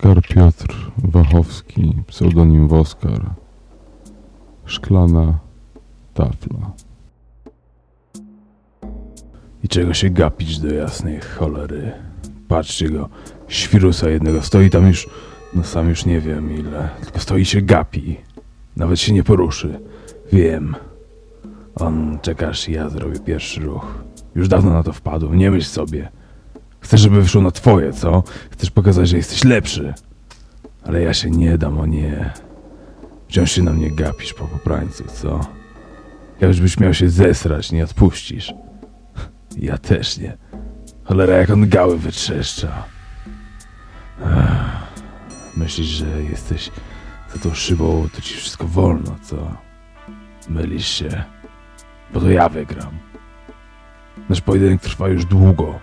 Oskar Piotr Wachowski, pseudonim Woskar. Szklana tafla. I czego się gapić do jasnej cholery? Patrzcie go, świrusa jednego stoi tam już, no sam już nie wiem ile, tylko stoi się gapi. Nawet się nie poruszy. Wiem. On czekasz ja zrobię pierwszy ruch. Już dawno na to wpadłem, nie myśl sobie. Chcesz, żeby wyszło na twoje, co? Chcesz pokazać, że jesteś lepszy. Ale ja się nie dam, o nie. Wciąż się na mnie gapisz po poprańcu, co? Ja już byś miał się zesrać, nie odpuścisz. Ja też nie. Cholera, jak on gały wytrzeszcza. Myślisz, że jesteś za tą szybą, to ci wszystko wolno, co? Mylisz się. Bo to ja wygram. Nasz pojedynek trwa już długo.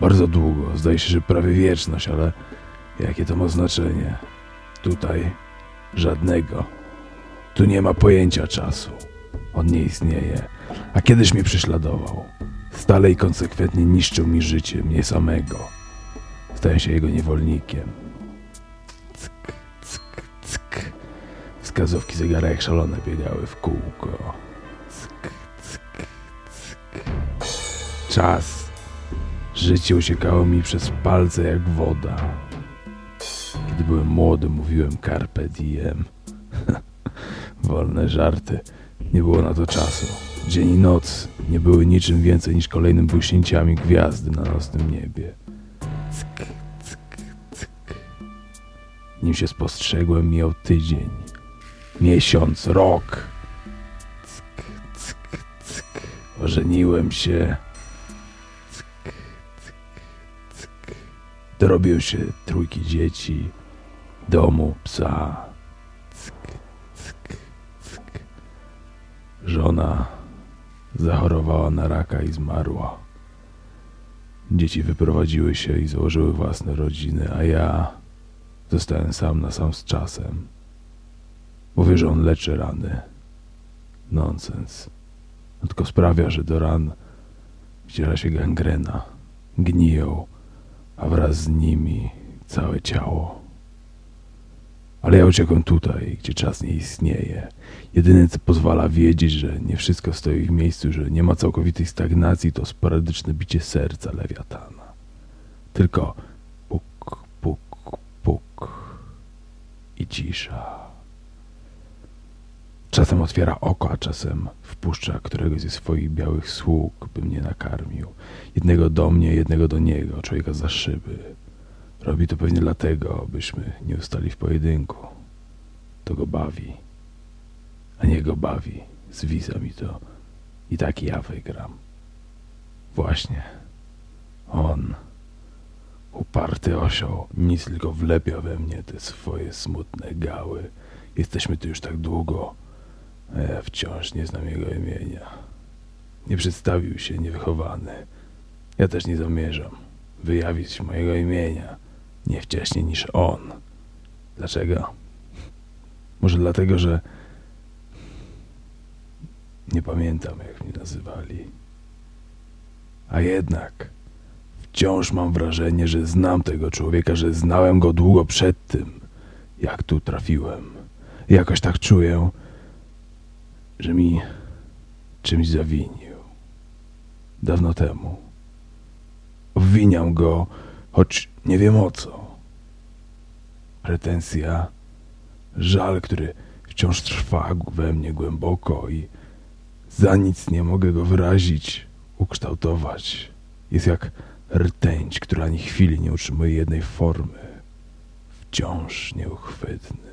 Bardzo długo. Zdaje się, że prawie wieczność, ale jakie to ma znaczenie? Tutaj żadnego. Tu nie ma pojęcia czasu. On nie istnieje. A kiedyś mnie prześladował. Stale i konsekwentnie niszczył mi życie, mnie samego. Stałem się jego niewolnikiem. Cyk, cyk, cyk. Wskazówki zegara jak szalone biegały w kółko. Czas. Życie uciekało mi przez palce jak woda. Kiedy byłem młody, mówiłem carpe diem. Wolne żarty. Nie było na to czasu. Dzień i noc nie były niczym więcej niż kolejnym błyśnięciami gwiazdy na nocnym niebie. Cyk, cyk, cyk. Nim się spostrzegłem, mijał tydzień, miesiąc, rok. Ożeniłem się. Dorobił się trójki dzieci, domu, psa. Cyk, cyk, cyk. Żona zachorowała na raka i zmarła. Dzieci wyprowadziły się i założyły własne rodziny, a ja zostałem sam na sam z czasem. Mówię, że on leczy rany. Nonsens. On tylko sprawia, że do ran wciela się gangrena. Gniją, a wraz z nimi całe ciało. Ale ja uciekłem tutaj, gdzie czas nie istnieje. Jedyne, co pozwala wiedzieć, że nie wszystko stoi w miejscu, że nie ma całkowitej stagnacji, to sporadyczne bicie serca lewiatana. Tylko puk, puk, puk i cisza. Czasem otwiera oko, a czasem wpuszcza któregoś ze swoich białych sług, by mnie nakarmił. Jednego do mnie, jednego do niego, człowieka za szyby. Robi to pewnie dlatego, byśmy nie ustali w pojedynku. To go bawi. A nie go bawi. Zwisa mi to. I tak ja wygram. Właśnie. On. Uparty osioł. Nic tylko wlepia we mnie te swoje smutne gały. Jesteśmy tu już tak długo, a ja wciąż nie znam jego imienia. Nie przedstawił się niewychowany. Ja też nie zamierzam wyjawić mojego imienia nie wcześniej niż on. Dlaczego? Może dlatego, że nie pamiętam, jak mnie nazywali. A jednak wciąż mam wrażenie, że znam tego człowieka, że znałem go długo przed tym, jak tu trafiłem. Jakoś tak czuję, że mi czymś zawinił. Dawno temu. Obwiniam go, choć nie wiem o co. Pretensja, żal, który wciąż trwa we mnie głęboko i za nic nie mogę go wyrazić, ukształtować. Jest jak rtęć, która ani chwili nie utrzymuje jednej formy. Wciąż nieuchwytny.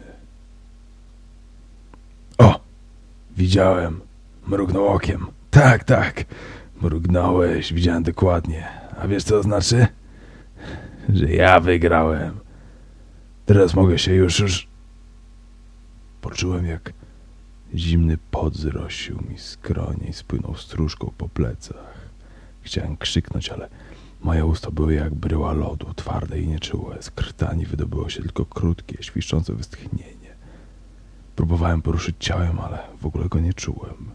O! Widziałem. Mrugnął okiem. Tak, tak. Mrugnąłeś, widziałem dokładnie. A wiesz co to znaczy? Że ja wygrałem. Teraz mogę się już, już... Poczułem jak zimny pot zrosił mi skronie i spłynął stróżką po plecach. Chciałem krzyknąć, ale moje usta były jak bryła lodu, twarde i nieczułe. Z krtani wydobyło się tylko krótkie, świszczące westchnienie. Próbowałem poruszyć ciałem, ale w ogóle go nie czułem.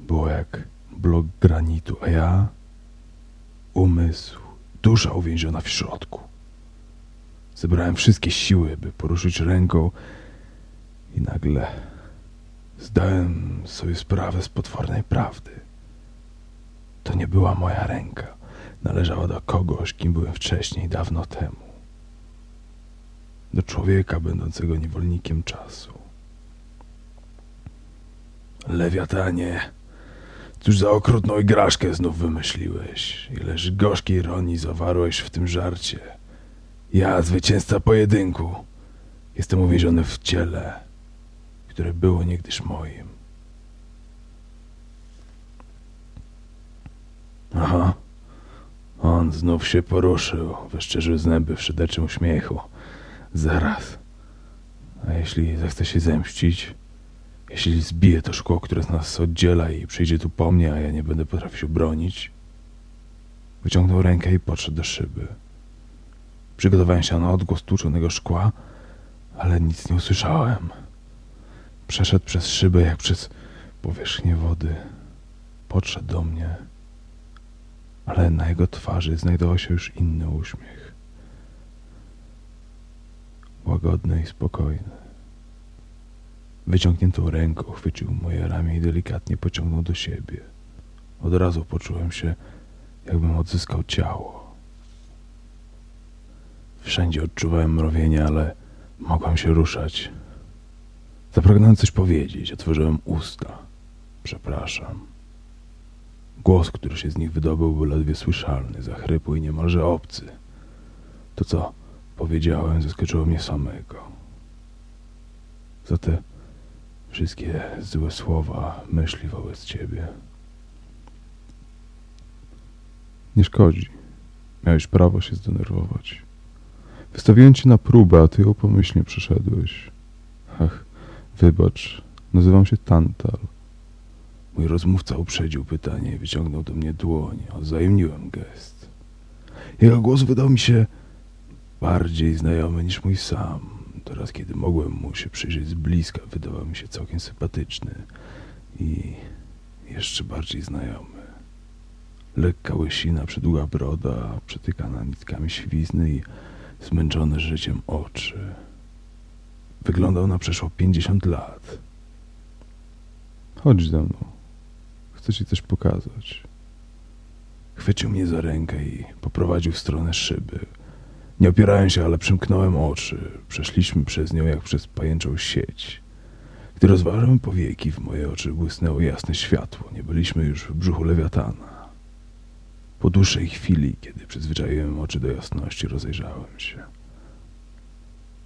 Było jak blok granitu, a ja umysł, dusza uwięziona w środku. Zebrałem wszystkie siły, by poruszyć ręką i nagle zdałem sobie sprawę z potwornej prawdy. To nie była moja ręka. Należała do kogoś, kim byłem wcześniej, dawno temu. Do człowieka będącego niewolnikiem czasu. Lewiatanie, cóż za okrutną igraszkę znów wymyśliłeś. Ileż gorzkiej ironii zawarłeś w tym żarcie. Ja, zwycięzca pojedynku, jestem uwięziony w ciele, które było niegdyś moim. Aha, on znów się poruszył, wyszczerzył zęby w szyderczym uśmiechu. Zaraz. A jeśli zechce się zemścić? Jeśli zbije to szkło, które z nas oddziela i przyjdzie tu po mnie, a ja nie będę potrafił się bronić? Wyciągnął rękę i podszedł do szyby. Przygotowałem się na odgłos tłuczonego szkła, ale nic nie usłyszałem. Przeszedł przez szybę jak przez powierzchnię wody. Podszedł do mnie, ale na jego twarzy znajdował się już inny uśmiech. Łagodny i spokojny. Wyciągniętą ręką chwycił moje ramię i delikatnie pociągnął do siebie. Od razu poczułem się, jakbym odzyskał ciało. Wszędzie odczuwałem mrowienie, ale mogłem się ruszać. Zapragnąłem coś powiedzieć, otworzyłem usta. Przepraszam. Głos, który się z nich wydobył, był ledwie słyszalny, zachrypły i niemalże obcy. To, co powiedziałem, zaskoczyło mnie samego. Za te wszystkie złe słowa, myśli wobec ciebie. Nie szkodzi. Miałeś prawo się zdenerwować. Wystawiłem cię na próbę, a ty ją pomyślnie przeszedłeś. Ach, wybacz. Nazywam się Tantal. Mój rozmówca uprzedził pytanie i wyciągnął do mnie dłoń. Odzajemniłem gest. Jego głos wydał mi się bardziej znajomy niż mój sam. Teraz, kiedy mogłem mu się przyjrzeć z bliska, wydawał mi się całkiem sympatyczny i jeszcze bardziej znajomy. Lekka łysina, przydługa broda, przetykana nitkami świzny i zmęczone życiem oczy. Wyglądał na przeszło pięćdziesiąt lat. Chodź ze mną. Chcę ci coś pokazać. Chwycił mnie za rękę i poprowadził w stronę szyby. Nie opierałem się, ale przymknąłem oczy. Przeszliśmy przez nią jak przez pajęczą sieć. Gdy rozważyłem powieki, w moje oczy błysnęło jasne światło. Nie byliśmy już w brzuchu lewiatana. Po dłuższej chwili, kiedy przyzwyczaiłem oczy do jasności, rozejrzałem się.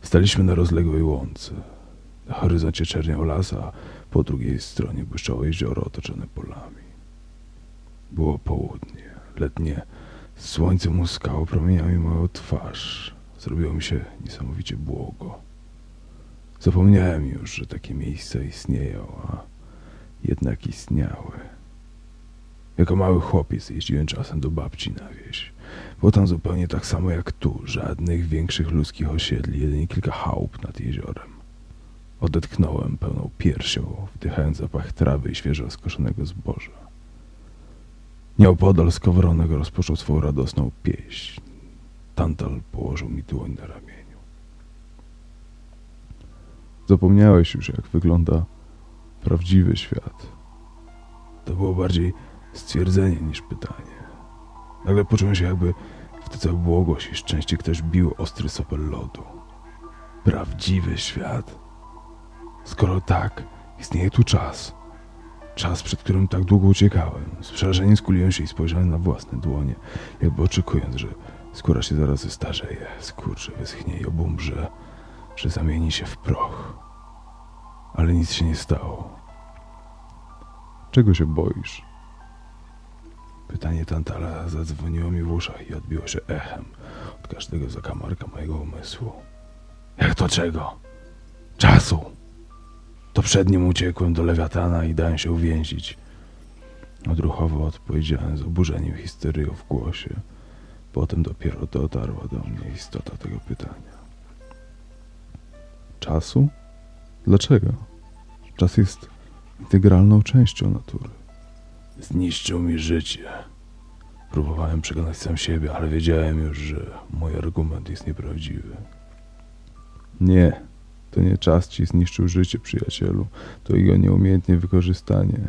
Staliśmy na rozległej łące. Na horyzoncie czerniał las, a po drugiej stronie błyszczało jezioro otoczone polami. Było południe, letnie Słońce muskało promieniami moją twarz. Zrobiło mi się niesamowicie błogo. Zapomniałem już, że takie miejsca istnieją, a jednak istniały. Jako mały chłopiec jeździłem czasem do babci na wieś. Było tam zupełnie tak samo jak tu, żadnych większych ludzkich osiedli, jedynie kilka chałup nad jeziorem. Odetchnąłem pełną piersią, wdychając zapach trawy i świeżo skoszonego zboża. Nieopodal skowronek rozpoczął swą radosną pieśń. Tantal położył mi dłoń na ramieniu. Zapomniałeś już, jak wygląda prawdziwy świat. To było bardziej stwierdzenie niż pytanie. Nagle poczułem się jakby w te całe błogłość i szczęście ktoś bił ostry sopel lodu. Prawdziwy świat. Skoro tak, istnieje tu czas. Czas, przed którym tak długo uciekałem. Z przerażeniem skuliłem się i spojrzałem na własne dłonie, jakby oczekując, że skóra się zaraz zestarzeje, skurczy, wyschnie i obumrze, że zamieni się w proch. Ale nic się nie stało. Czego się boisz? Pytanie Tantala zadzwoniło mi w uszach i odbiło się echem od każdego zakamarka mojego umysłu. Jak to czego? Czasu! To przed nim uciekłem do lewiatana i dałem się uwięzić. Odruchowo odpowiedziałem z oburzeniem i histerią w głosie. Potem dopiero dotarła do mnie istota tego pytania. Czasu? Dlaczego? Czas jest integralną częścią natury. Zniszczył mi życie. Próbowałem przekonać sam siebie, ale wiedziałem już, że mój argument jest nieprawdziwy. Nie, to nie czas ci zniszczył życie, przyjacielu. To jego nieumiejętnie wykorzystanie.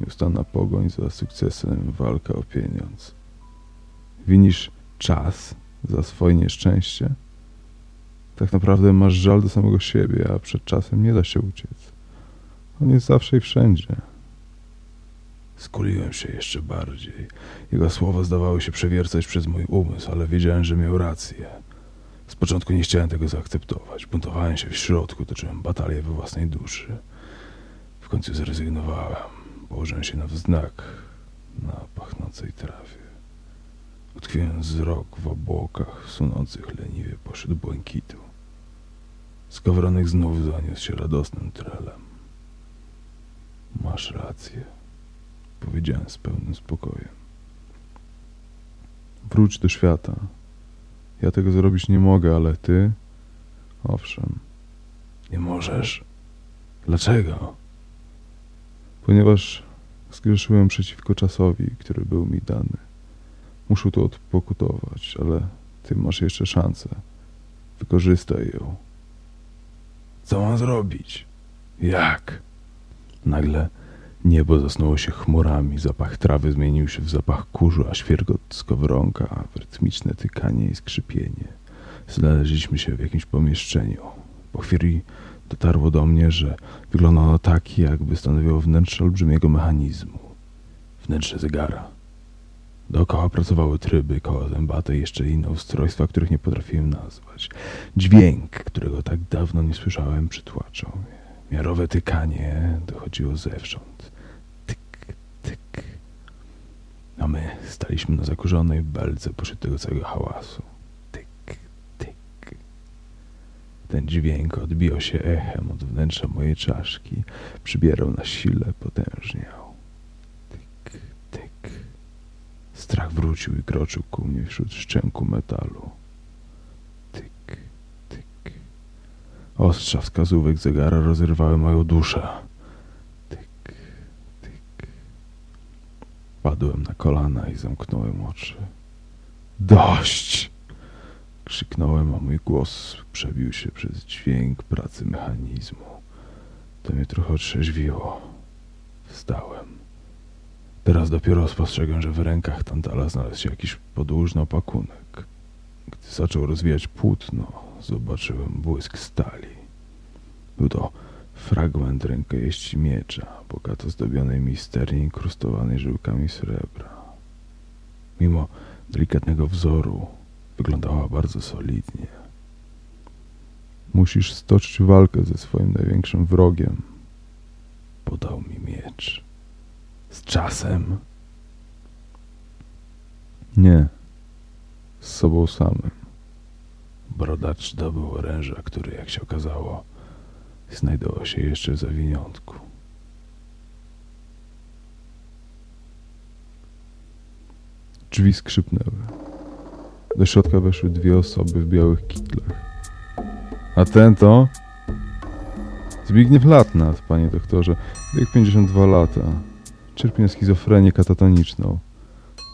Nieustanna pogoń za sukcesem, walka o pieniądz. Winisz czas za swoje nieszczęście? Tak naprawdę masz żal do samego siebie, a przed czasem nie da się uciec. On jest zawsze i wszędzie. Skuliłem się jeszcze bardziej. Jego słowa zdawały się przewiercać przez mój umysł, ale wiedziałem, że miał rację. Z początku nie chciałem tego zaakceptować. Buntowałem się w środku, toczyłem batalię we własnej duszy. W końcu zrezygnowałem. Położyłem się na wznak na pachnącej trawie. Utkwiłem wzrok w obłokach sunących leniwie pośród błękitu. Skowronek znów zaniósł się radosnym trelem. Masz rację powiedziałem z pełnym spokojem. Wróć do świata. Ja tego zrobić nie mogę, ale ty. Owszem, Nie możesz? Dlaczego? ponieważ zgrzeszyłem przeciwko czasowi, który był mi dany. Muszę to odpokutować, ale ty masz jeszcze szansę. Wykorzystaj ją. Co mam zrobić? Jak? Nagle niebo zasnuło się chmurami, zapach trawy zmienił się w zapach kurzu, a świergot skowronka w rytmiczne tykanie i skrzypienie. Znaleźliśmy się w jakimś pomieszczeniu. Po chwili dotarło do mnie, że wygląda ono tak, jakby stanowiło wnętrze olbrzymiego mechanizmu. Wnętrze zegara. Dookoła pracowały tryby, koła zębate i jeszcze inne ustrojstwa, których nie potrafiłem nazwać. Dźwięk, którego tak dawno nie słyszałem, przytłaczał mnie. Miarowe tykanie dochodziło zewsząd. Tyk, tyk. A my staliśmy na zakurzonej belce pośród tego całego hałasu. Tyk, tyk. Ten dźwięk odbijał się echem od wnętrza mojej czaszki. Przybierał na sile, potężniał. Tyk, tyk. Strach wrócił i kroczył ku mnie wśród szczęku metalu. Tyk, tyk. Ostrza wskazówek zegara rozrywały moją duszę. Tyk, tyk. Padłem na kolana i zamknąłem oczy. Dość! Krzyknąłem, a mój głos przebił się przez dźwięk pracy mechanizmu. To mnie trochę otrzeźwiło. Wstałem. Teraz dopiero spostrzegłem, że w rękach Tantala znalazł się jakiś podłużny opakunek. Gdy zaczął rozwijać płótno, zobaczyłem błysk stali. Był to fragment rękojeści miecza, bogato zdobionej misternie inkrustowanej żyłkami srebra. Mimo delikatnego wzoru, wyglądała bardzo solidnie. Musisz stoczyć walkę ze swoim największym wrogiem. Podał mi miecz. Z czasem Nie, z sobą samym. brodacz dobył oręża, który, jak się okazało, znajdował się jeszcze w zawiniątku. Drzwi skrzypnęły. Do środka weszły dwie osoby w białych kitlach. A ten to? Zbigniew Latnat, panie doktorze. Wiek 52 lata. Cierpi na schizofrenię katatoniczną.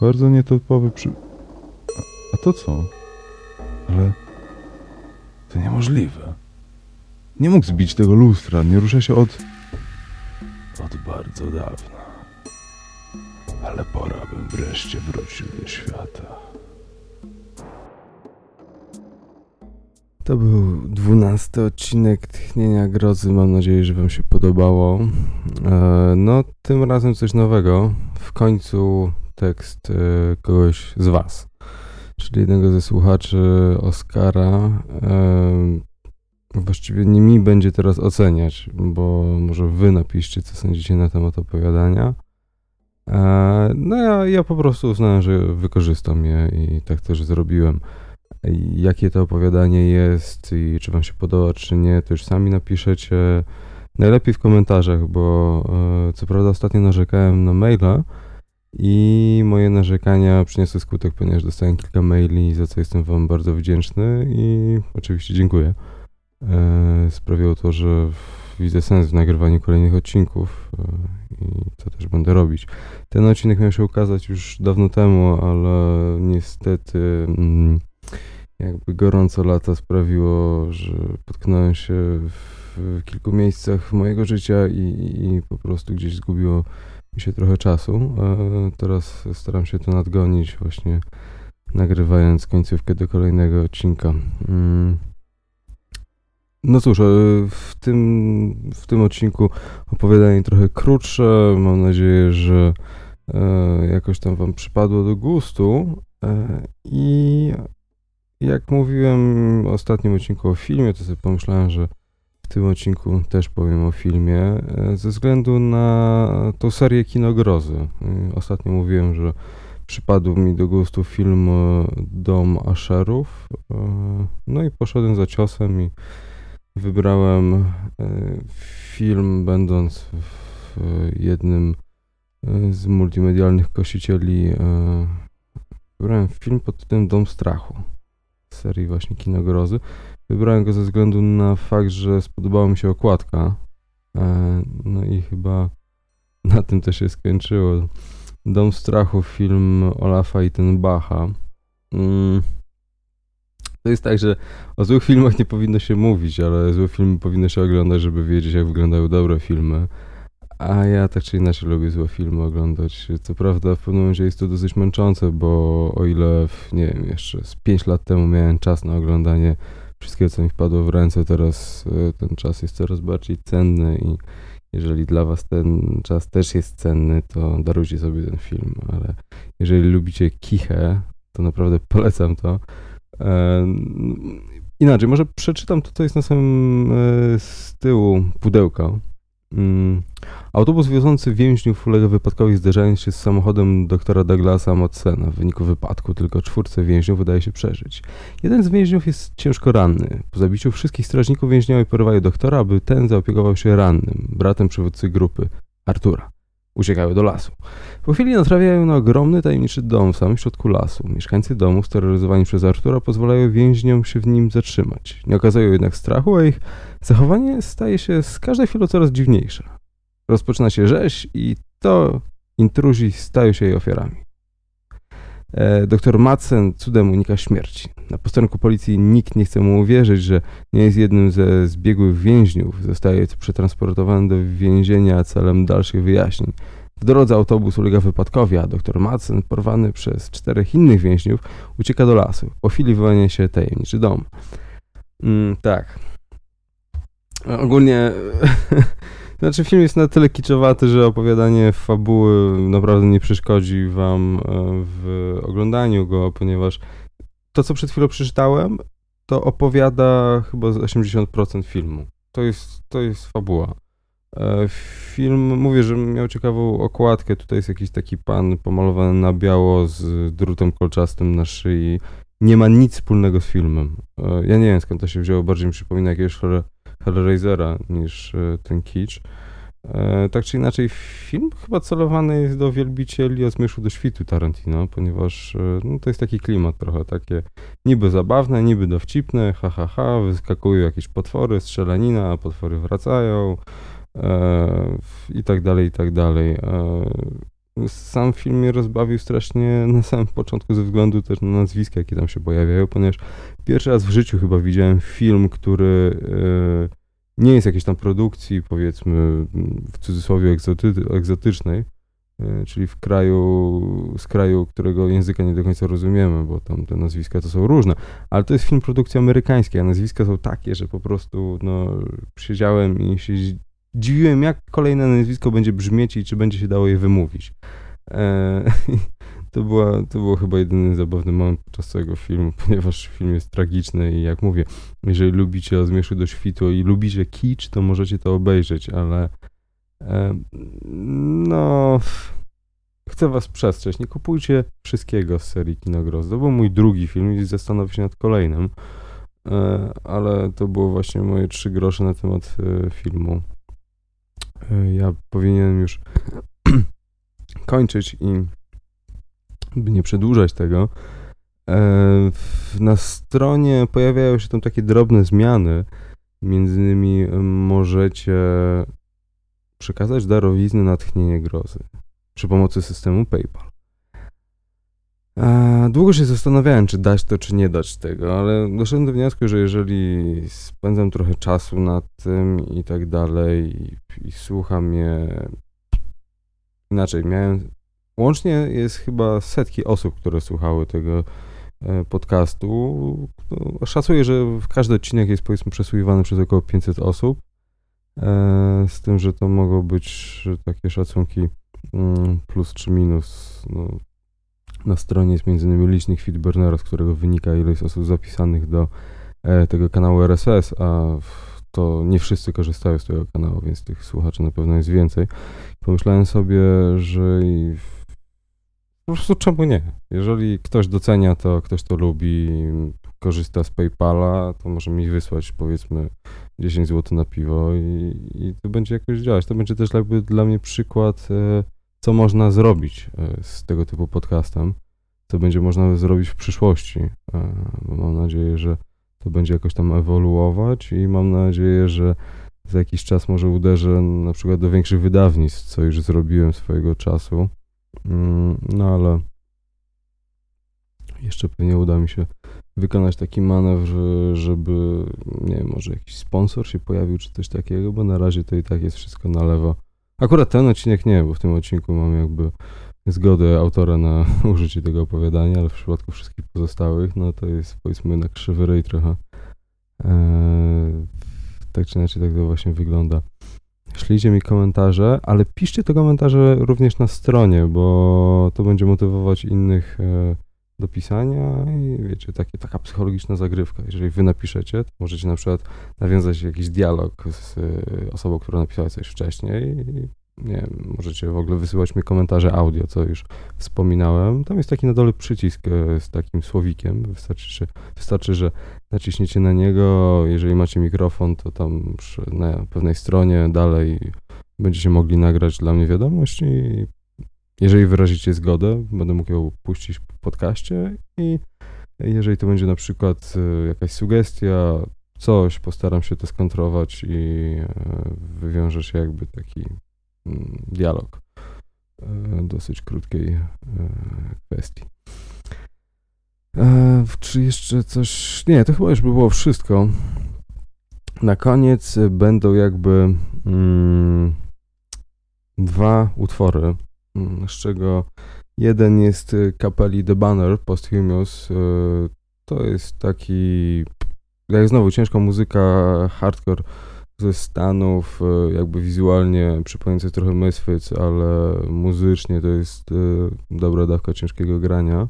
Bardzo nietypowy przy... A, a to co? Ale To niemożliwe. Nie mógł zbić tego lustra. Nie rusza się od... Od bardzo dawna. ale pora bym wreszcie wrócił do świata. To był dwunasty odcinek Tchnienia Grozy. Mam nadzieję, że Wam się podobało. E, No, tym razem coś nowego. W końcu tekst e, kogoś z Was, czyli jednego ze słuchaczy Oscara. Właściwie nie mi będzie teraz oceniać, bo może Wy napiszcie, co sądzicie na temat opowiadania. E, No, ja, ja po prostu uznałem, że wykorzystam je i tak też zrobiłem jakie to opowiadanie jest i czy wam się podoba, czy nie, to już sami napiszecie. Najlepiej w komentarzach, bo e, co prawda ostatnio narzekałem na maila i moje narzekania przyniosły skutek, ponieważ dostałem kilka maili, za co jestem wam bardzo wdzięczny i oczywiście dziękuję. E, Sprawiło to, że widzę sens w nagrywaniu kolejnych odcinków e, i to też będę robić. Ten odcinek miał się ukazać już dawno temu, ale niestety mm, jakby gorąco lata sprawiło, że potknąłem się w kilku miejscach mojego życia i, i po prostu gdzieś zgubiło mi się trochę czasu. E, Teraz staram się to nadgonić właśnie nagrywając końcówkę do kolejnego odcinka. No cóż, e, w tym, w tym odcinku opowiadanie trochę krótsze. Mam nadzieję, że e, jakoś tam Wam przypadło do gustu. E, I jak mówiłem w ostatnim odcinku o filmie, to sobie pomyślałem, że w tym odcinku też powiem o filmie, ze względu na tą serię Kinogrozy. Ostatnio mówiłem, że przypadł mi do gustu film Dom Asherów. No i poszedłem za ciosem i wybrałem e, film, będąc w jednym e, z multimedialnych kosicieli. e, Wybrałem film pod tytułem Dom Strachu z serii właśnie Kinogrozy. Wybrałem go ze względu na fakt, że spodobała mi się okładka. No i chyba na tym to się skończyło. Dom Strachu, film Olafa i ten Bacha. Mm. To jest tak, że o złych filmach nie powinno się mówić, ale złe filmy powinno się oglądać, żeby wiedzieć, jak wyglądają dobre filmy. A ja tak czy inaczej lubię złe filmy oglądać. Co prawda w pewnym momencie jest to dosyć męczące, bo o ile, w, nie wiem, jeszcze z 5 lat temu miałem czas na oglądanie wszystkiego, co mi wpadło w ręce, teraz e, ten czas jest coraz bardziej cenny i jeżeli dla was ten czas też jest cenny, to darujcie sobie ten film, ale jeżeli lubicie kichę, to naprawdę polecam to. Inaczej, może przeczytam to, co jest na samym e, z tyłu pudełka. Mm. Autobus wiozący więźniów ulega wypadkowi zderzając się z samochodem doktora Douglasa Motsena. W wyniku wypadku tylko czwórce więźniów udaje się przeżyć. Jeden z więźniów jest ciężko ranny. Po zabiciu wszystkich strażników więźniowie porywają doktora, aby ten zaopiekował się rannym, bratem przywódcy grupy, Artura. Uciekają do lasu. Po chwili natrafiają na ogromny, tajemniczy dom w samym środku lasu. Mieszkańcy domu, steroryzowani przez Artura, pozwalają więźniom się w nim zatrzymać. Nie okazują jednak strachu, a ich zachowanie staje się z każdej chwilą coraz dziwniejsze. Rozpoczyna się rzeź i to intruzi stają się jej ofiarami. E, doktor Madsen cudem unika śmierci. Na posterunku policji nikt nie chce mu uwierzyć, że nie jest jednym ze zbiegłych więźniów. Zostaje przetransportowany do więzienia celem dalszych wyjaśnień. W drodze autobus ulega wypadkowi, a doktor Madsen, porwany przez czterech innych więźniów, ucieka do lasu. Po chwili wyłania się tajemniczy dom. Mm, tak. Ogólnie... Znaczy film jest na tyle kiczowaty, że opowiadanie fabuły naprawdę nie przeszkodzi wam e, w oglądaniu go, ponieważ to, co przed chwilą przeczytałem, to opowiada chyba z 80% filmu. To jest, to jest fabuła. E, Film, mówię, że miał ciekawą okładkę. Tutaj jest jakiś taki pan pomalowany na biało z drutem kolczastym na szyi. Nie ma nic wspólnego z filmem. E, Ja nie wiem skąd to się wzięło, bardziej mi przypomina jakiegoś Hellraisera niż e, ten kicz. E, Tak czy inaczej, film chyba celowany jest do wielbicieli od zmierzchu do świtu Tarantino, ponieważ e, no, to jest taki klimat trochę takie niby zabawne, niby dowcipne, ha, ha, ha, wyskakują jakieś potwory, strzelanina, potwory wracają e, i tak dalej, i tak dalej. E, sam film mnie rozbawił strasznie na samym początku ze względu też na nazwiska, jakie tam się pojawiają, ponieważ pierwszy raz w życiu chyba widziałem film, który e, nie jest jakiejś tam produkcji, powiedzmy w cudzysłowie egzoty, egzotycznej, e, czyli w kraju, z kraju, którego języka nie do końca rozumiemy, bo tam te nazwiska to są różne, ale to jest film produkcji amerykańskiej, a nazwiska są takie, że po prostu no, siedziałem i się dziwiłem, jak kolejne nazwisko będzie brzmieć i czy będzie się dało je wymówić. E, to, była, to było chyba jedyny zabawny moment podczas całego filmu, ponieważ film jest tragiczny i jak mówię, jeżeli lubicie od zmierzchu do świtu i lubicie kicz, to możecie to obejrzeć, ale e, no chcę was przestrzec, nie kupujcie wszystkiego z serii Kinogros. To był mój drugi film i zastanowię się nad kolejnym, e, ale to było właśnie moje trzy grosze na temat filmu. E, ja powinienem już kończyć i by nie przedłużać tego. E, na stronie pojawiają się tam takie drobne zmiany. Między innymi możecie przekazać darowizny natchnienie grozy przy pomocy systemu PayPal. Długo się zastanawiałem, czy dać to, czy nie dać tego, ale doszedłem do wniosku, że jeżeli spędzam trochę czasu nad tym i tak dalej, i, i słucham mnie. Inaczej, miałem. Łącznie jest chyba setki osób, które słuchały tego e, podcastu. No, szacuję, że każdy odcinek jest powiedzmy przesłuchiwany przez około 500 osób. E, z tym, że to mogą być takie szacunki mm, plus czy minus. No, na stronie jest innymi licznik feedburnera, z którego wynika jest osób zapisanych do e, tego kanału RSS, a to nie wszyscy korzystają z tego kanału, więc tych słuchaczy na pewno jest więcej. Pomyślałem sobie, że po prostu czemu nie? Jeżeli ktoś docenia to, ktoś to lubi, korzysta z PayPala, to może mi wysłać powiedzmy 10 zł na piwo i, i to będzie jakoś działać. To będzie też jakby dla mnie przykład, e, co można zrobić e, z tego typu podcastem, co będzie można zrobić w przyszłości. E, mam nadzieję, że to będzie jakoś tam ewoluować i mam nadzieję, że za jakiś czas może uderzę na przykład do większych wydawnictw, co już zrobiłem swojego czasu. Mm, no ale jeszcze pewnie uda mi się wykonać taki manewr, żeby, nie wiem, może jakiś sponsor się pojawił, czy coś takiego, bo na razie to i tak jest wszystko na lewo. Akurat ten odcinek nie, bo w tym odcinku mam jakby zgodę autora na użycie tego opowiadania, ale w przypadku wszystkich pozostałych, no to jest powiedzmy na krzywy ryj trochę. Eee, tak czy inaczej tak to właśnie wygląda. Ślijcie mi komentarze, ale piszcie te komentarze również na stronie, bo to będzie motywować innych e, do pisania i wiecie, takie, taka psychologiczna zagrywka. Jeżeli wy napiszecie, to możecie na przykład nawiązać jakiś dialog z e, osobą, która napisała coś wcześniej i nie wiem, możecie w ogóle wysyłać mi komentarze audio, co już wspominałem. Tam jest taki na dole przycisk e, z takim słowikiem. Wystarczy, że, wystarczy, że naciśniecie na niego. Jeżeli macie mikrofon, to tam na pewnej stronie dalej będziecie mogli nagrać dla mnie wiadomość i jeżeli wyrazicie zgodę, będę mógł ją puścić w podcaście i jeżeli to będzie na przykład e, jakaś sugestia, coś, postaram się to skontrolować i e, wywiąże się jakby taki mm, dialog e, dosyć krótkiej kwestii. Czy jeszcze coś? Nie, to chyba już by było wszystko. Na koniec będą jakby mm, dwa utwory z czego jeden jest y, kapeli The Banner Posthumous. Y, to jest taki, jak znowu, ciężka muzyka, hardcore ze Stanów, y, jakby wizualnie przypominający trochę Misfits, ale muzycznie to jest dobra dawka ciężkiego grania.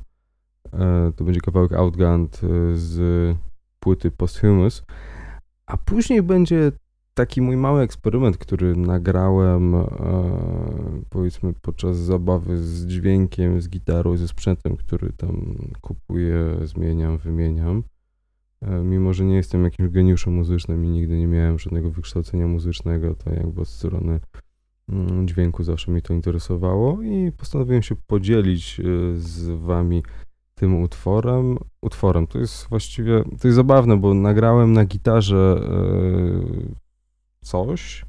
To będzie kawałek Outgunned z płyty Posthumous. A później będzie taki mój mały eksperyment, który nagrałem e, powiedzmy podczas zabawy z dźwiękiem, z gitarą, ze sprzętem, który tam kupuję, zmieniam, wymieniam. E, mimo, że nie jestem jakimś geniuszem muzycznym i nigdy nie miałem żadnego wykształcenia muzycznego, to jakby od strony mm, dźwięku zawsze mi to interesowało i postanowiłem się podzielić e, z wami tym utworem. Utworem to jest właściwie, to jest zabawne, bo nagrałem na gitarze e, coś,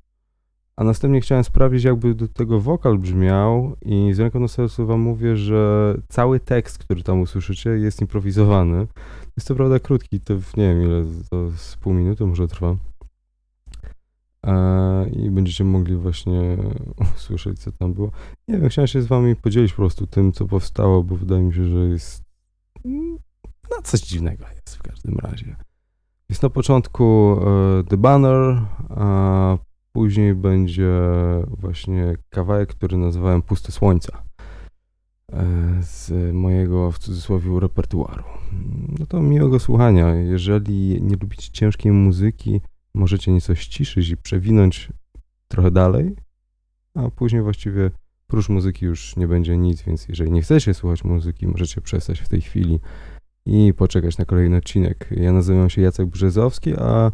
a następnie chciałem sprawdzić, jakby do tego wokal brzmiał i z ręką na sercu wam mówię, że cały tekst, który tam usłyszycie, jest improwizowany. Jest to prawda krótki, to nie wiem ile, to z pół minuty może trwa. e, i będziecie mogli właśnie usłyszeć, co tam było. Nie wiem, chciałem się z wami podzielić po prostu tym, co powstało, bo wydaje mi się, że jest mm, no coś dziwnego jest w każdym razie. Jest na początku e, The Banner, a później będzie właśnie kawałek, który nazywałem Puste Słońca e, z mojego w cudzysłowie repertuaru. No to miłego słuchania. Jeżeli nie lubicie ciężkiej muzyki, możecie nieco ściszyć i przewinąć trochę dalej, a później właściwie prócz muzyki już nie będzie nic, więc jeżeli nie chcecie słuchać muzyki, możecie przestać w tej chwili i poczekać na kolejny odcinek. Ja nazywam się Jacek Brzezowski, a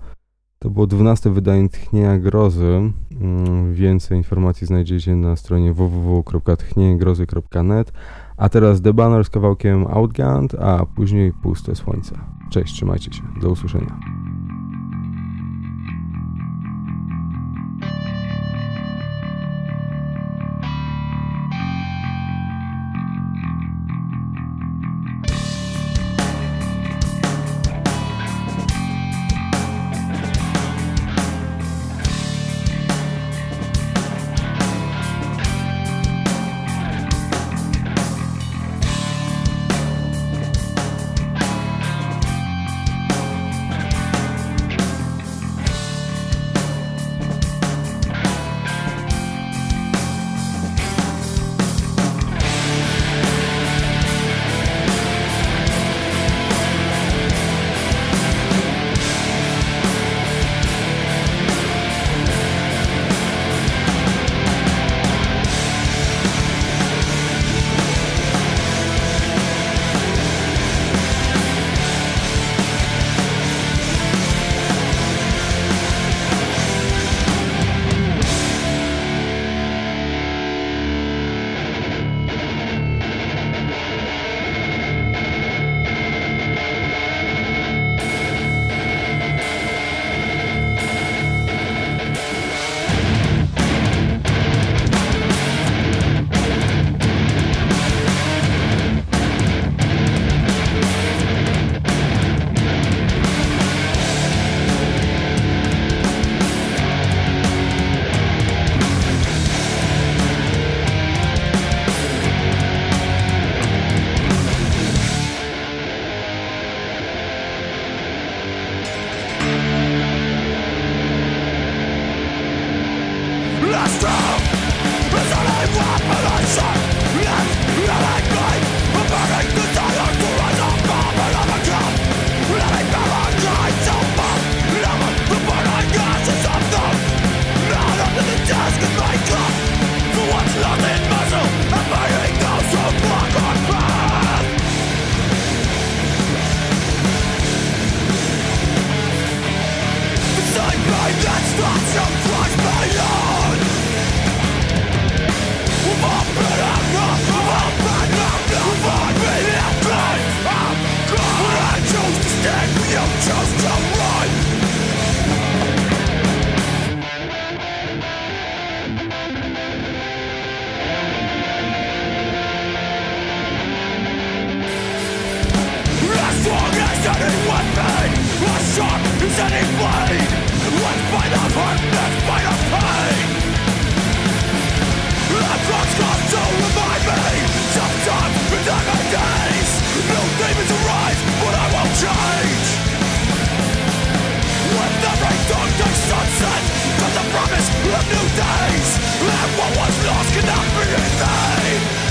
to było 12 wydanie Tchnienia Grozy. Mm, Więcej informacji znajdziecie na stronie www.tchnieniogrozy.net. A teraz The Banner z kawałkiem Outgunned, a później Puste Słońce. Cześć, trzymajcie się. Do usłyszenia. Sometimes my love. new days. And what was lost cannot be regained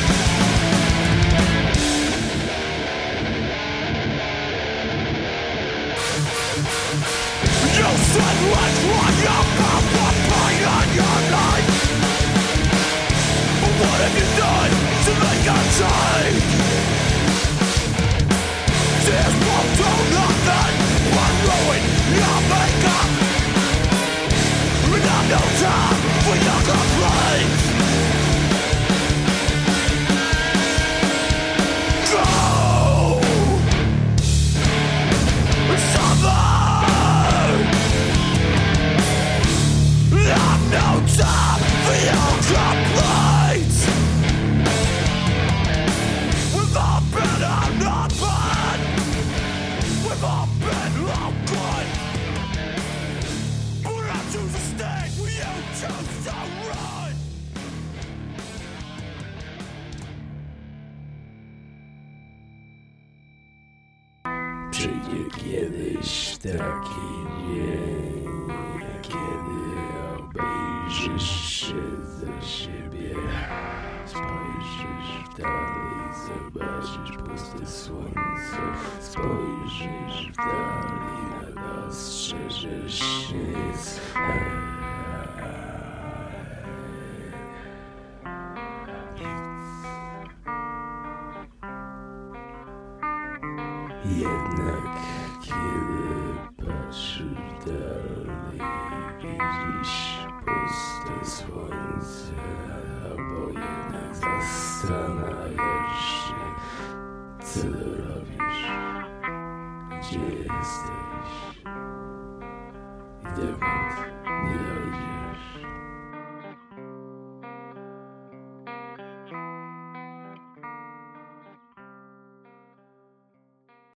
You said let's your your But what have you done to make change? Kiedyś taki dzień, kiedy obejrzysz się za siebie. Spojrzysz w dal i zobaczysz puste słońce. Spojrzysz w dal i nagle ostrzeżesz nic.